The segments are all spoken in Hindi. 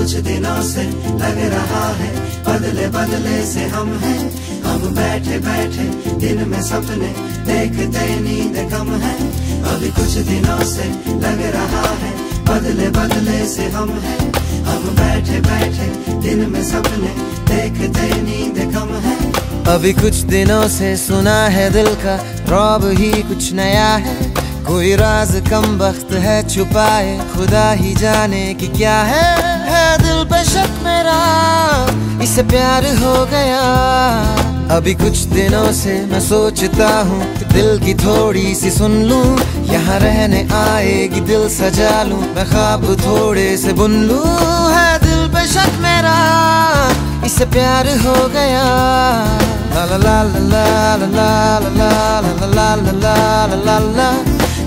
कुछ दिनों से लग रहा है, बदले बदले से हम हैं। हम बैठे बैठे दिन में सपने देखते नींद कम है। अभी कुछ दिनों से लग रहा है, बदले बदले से हम हैं। हम बैठे बैठे दिन में सपने देखते नींद कम है। अभी कुछ दिनों से सुना है दिल का रौब ही कुछ नया है। कोई राज कम वक्त है छुपाए खुदा ही जाने की क्या है है दिल पे शक मेरा इसे प्यार हो गया अभी कुछ दिनों से मैं सोचता हूँ दिल की थोड़ी सी सुन लूँ यहाँ रहने आएगी दिल सजा लूँ मैं ख्वाब थोड़े से बुन लूँ है दिल पे शक मेरा इसे प्यार हो गया ला ला ला ला ला ला ला ला ला ला ला ला ला La la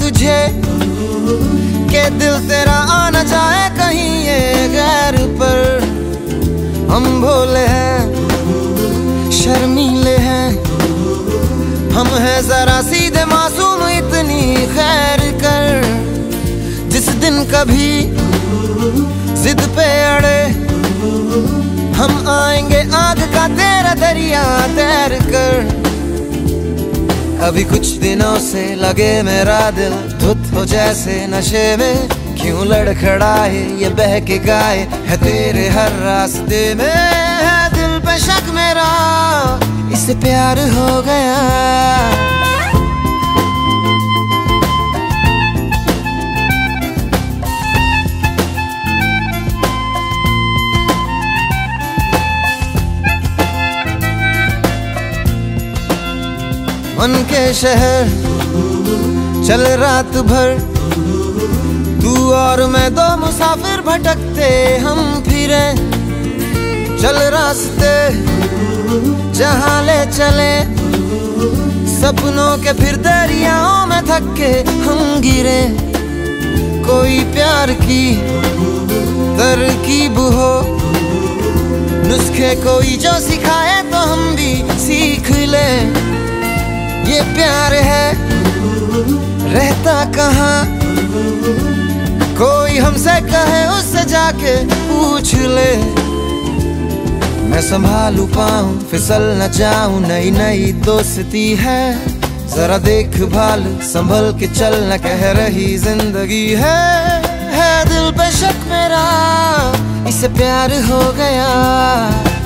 तुझे, के दिल तेरा आना जाए कहीं ये गैर पर। हम भोले हैं, शर्मीले हैं, हम हैं जरा सीधे मासूम इतनी खैर कर। जिस दिन कभी जिद पे अड़े, हम आएँगे आग का तेरा दरिया तैर कर। अभी कुछ दिनों से लगे मेरा दिल धुत हो जैसे नशे में। क्यों लड़खड़ाए ये बह के गाए है तेरे हर रास्ते में? है दिल पे शक मेरा, इस प्यार हो गया। के शहर चल रात भर। तू और मैं दो मुसाफिर भटकते, हम फिरे चल रास्ते जहाँ ले चले। सपनों के फिर दरियाओं में थक के हम गिरे। कोई प्यार की तरकीब हो नुस्खे कोई जो सिखाए तो हम भी सीख ले। ये प्यार है। रहता कहाँ? कोई हमसे कहे, उससे जाके पूछ ले। मैं संभालू पाऊँ, फिसल न जाऊँ नई नई दोस्ती है। जरा देख भाल संभल के चल, न कह रही ज़िंदगी है। है दिल पे शक मेरा, इसे प्यार हो गया।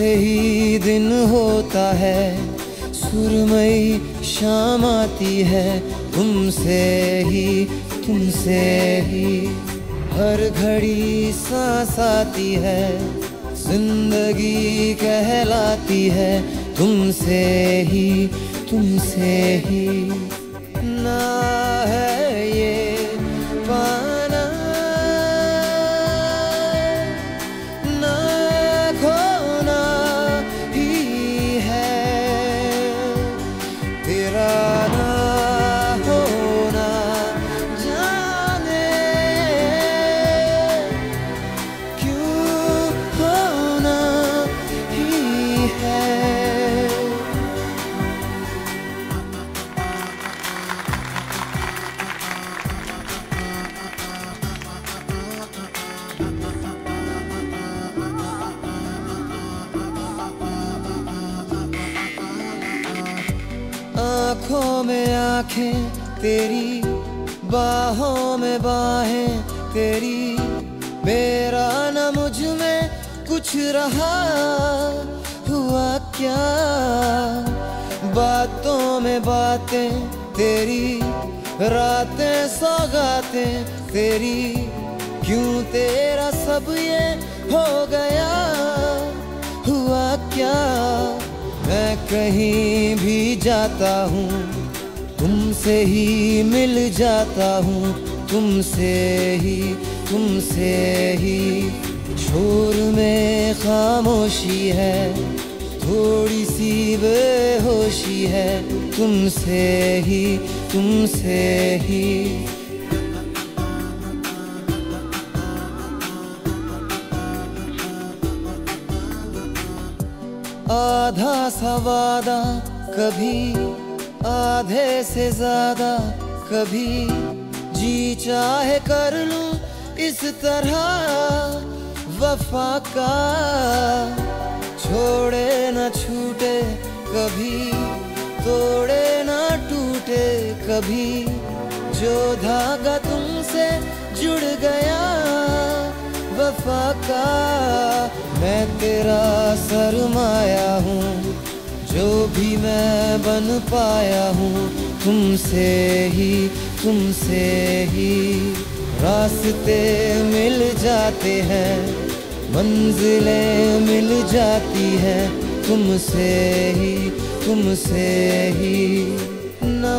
तुमसे ही दिन होता है, सुरमई शाम आती है, तुमसे ही तुमसे ही। हर घड़ी सांस आती है, ज़िंदगी कहलाती है, तुमसे ही तुमसे ही। आँखों में आँखें तेरी, बाहों में बाहें तेरी। मेरा न मुझमें कुछ रहा, हुआ क्या? बातों में बातें तेरी, रातें सौगातें तेरी। क्यों तेरा सब ये हो गया? हुआ क्या? मैं कहीं भी जाता हूँ, तुमसे ही मिल जाता हूँ, तुमसे ही तुमसे ही। शोर में खामोशी है थोड़ी सी बेहोशी है, तुमसे ही तुमसे ही। आधा सवादा कभी आधे से ज़्यादा, कभी जी चाहे कर लूँ इस तरह वफा का। छोड़े न छूटे, कभी तोड़े न टूटे, कभी जो धागा तुमसे जुड़ गया, वफा का। मैं तेरा सरमाया हूँ, जो भी मैं बन पाया हूँ, तुमसे ही तुमसे ही रास्ते मिल जाते हैं, मंजिलें मिल जाती हैं, तुमसे ही तुमसे ही। ना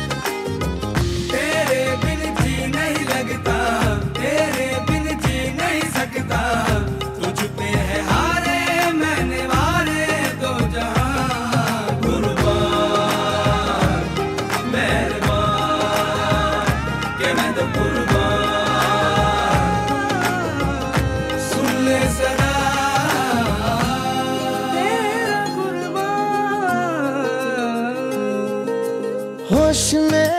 होश में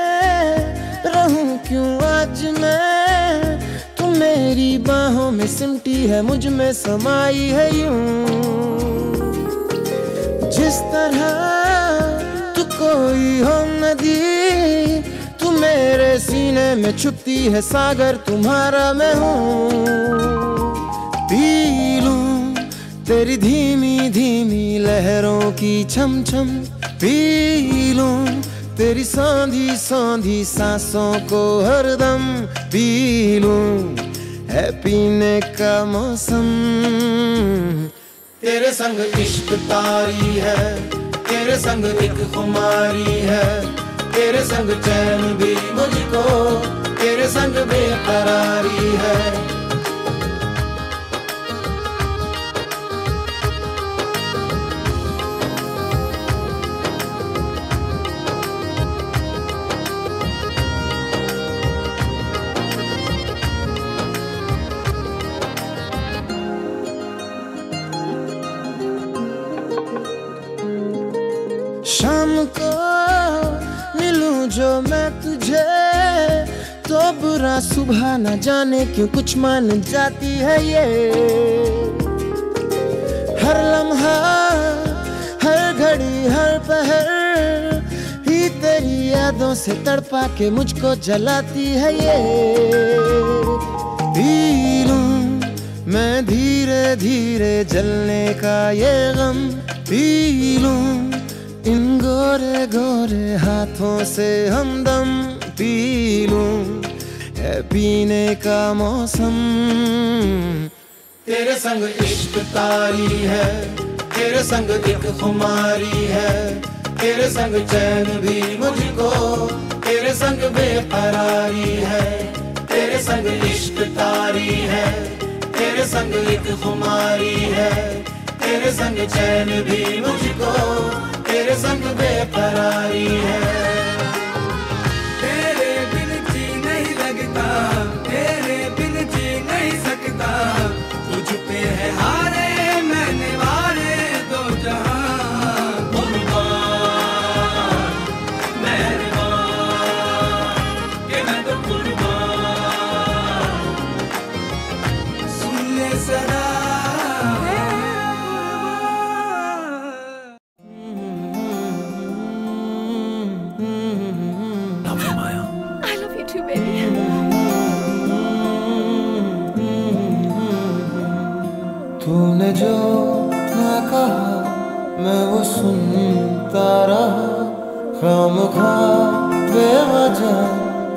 रहूँ क्यों आज मैं? तू मेरी बाहों में सिमटी है, मुझमें समाई है यूँ। जिस तरह तू कोई हो नदी, तू मेरे सीने में छुपती है, सागर तुम्हारा मैं हूँ। पी लूँ तेरी धीमी धीमी लहरों की छम छम पी लूँ तेरी सांधी सांधी सांसों को हरदम पी लूँ है पीने का मौसम। तेरे संग इश्क तारी है, तेरे संग एक खुमारी है, तेरे संग चैन भी मुझको, तेरे संग बेकरारी है। लूँ जो मैं तुझे तो बुरा सुबह न जाने क्यों कुछ मान जाती है ये। हर लम्हा, हर घड़ी, हर पहर ही तेरी यादों से तड़पा के मुझको जलाती है ये। लूँ मैं धीरे धीरे जलने का ये गम पी लूँ। इन गोरे गोरे हाथों से हमदम पी लूँ। है पीने का मौसम। तेरे संग इश्क तारी है, तेरे संग एक खुमारी है। तेरे संग चैन भी मुझको, तेरे संग बेकरारी है। तेरे संग इश्क तारी है, तेरे संग एक खुमारी है। तेरे संग चैन भी मुझको तेरे संग बेकरारी है। तूने जो ना कहा मैं वो सुनता रहा। खाम खा बेवजह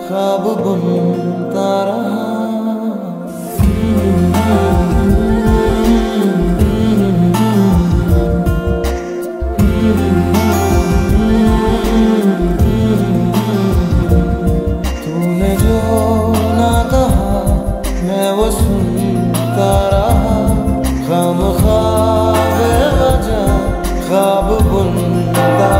ख्वाब बुनता रहा। ख्वाब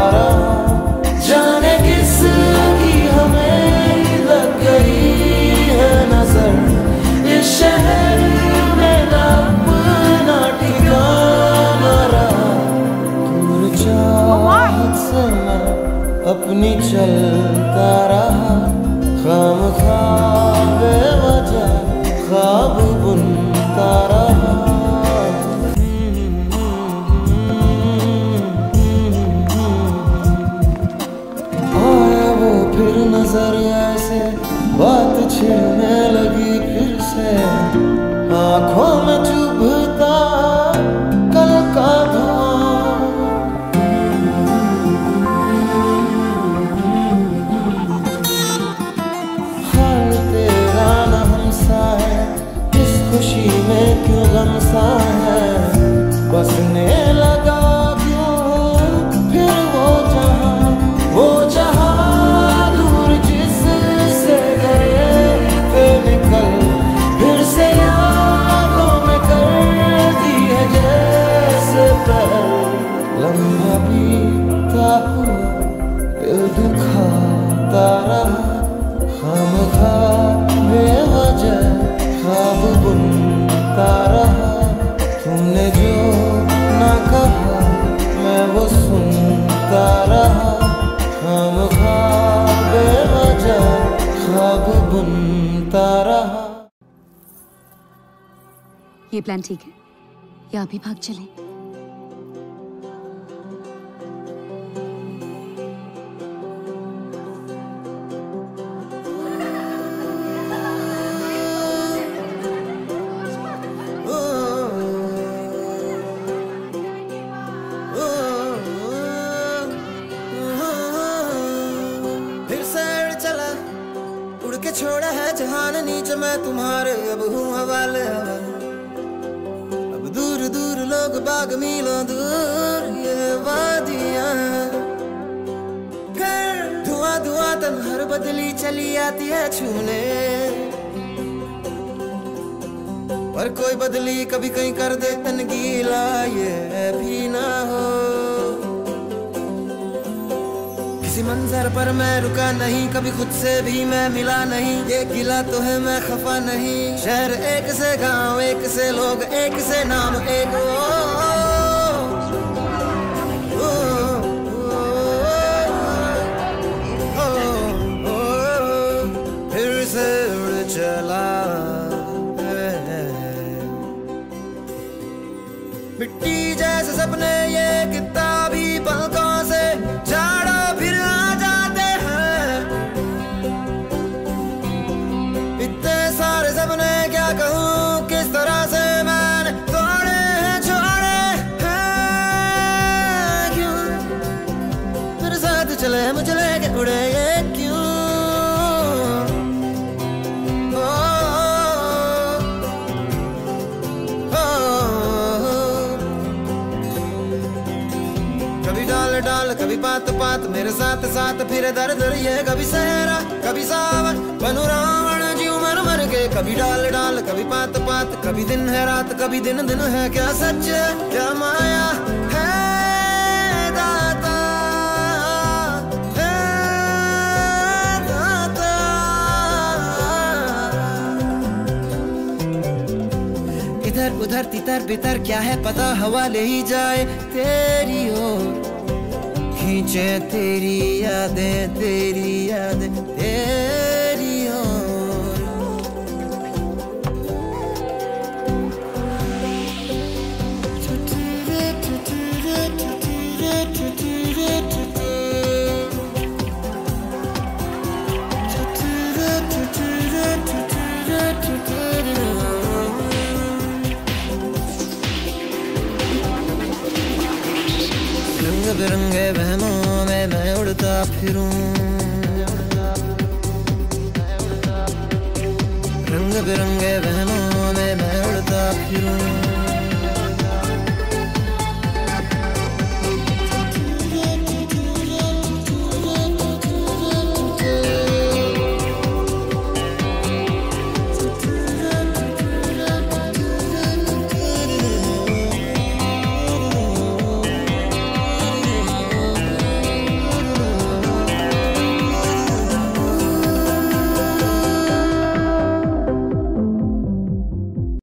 प्लान ठीक है। या अभी भाग चलें। छोड़ा है जहान नीचे, मैं तुम्हारे अब हूँ मीलों दूर ये वादियाँ। हैं। धुआँ धुआँ तन हर बदली चली आती है छूने। पर कोई बदली कभी कहीं कर दे तन गीला ये भी ना हो। किसी मंजर पर मैं रुका नहीं कभी खुद से भी मैं मिला नहीं। ये गिला तो है मैं खफा नहीं। शहर एक से गाँव एक से लोग एक से नाम एक ओ, love कभी डाल डाल, कभी पात पात, मेरे साथ साथ, फिर दर दर ये कभी सहरा, कभी सावन, बनू रावण, जी मर मर के, कभी डाल डाल, कभी पात पात, कभी दिन है रात, कभी दिन दिन है क्या सच, क्या माया है इधर, उधर, तितर, बितर, क्या है पता, हवा ले ही जाए, तेरी ओर। खींचे तेरी यादें तेरी यादें तेरी फिरूं। रंग बिरंगे बहनों में मैं उड़ता फिरूं।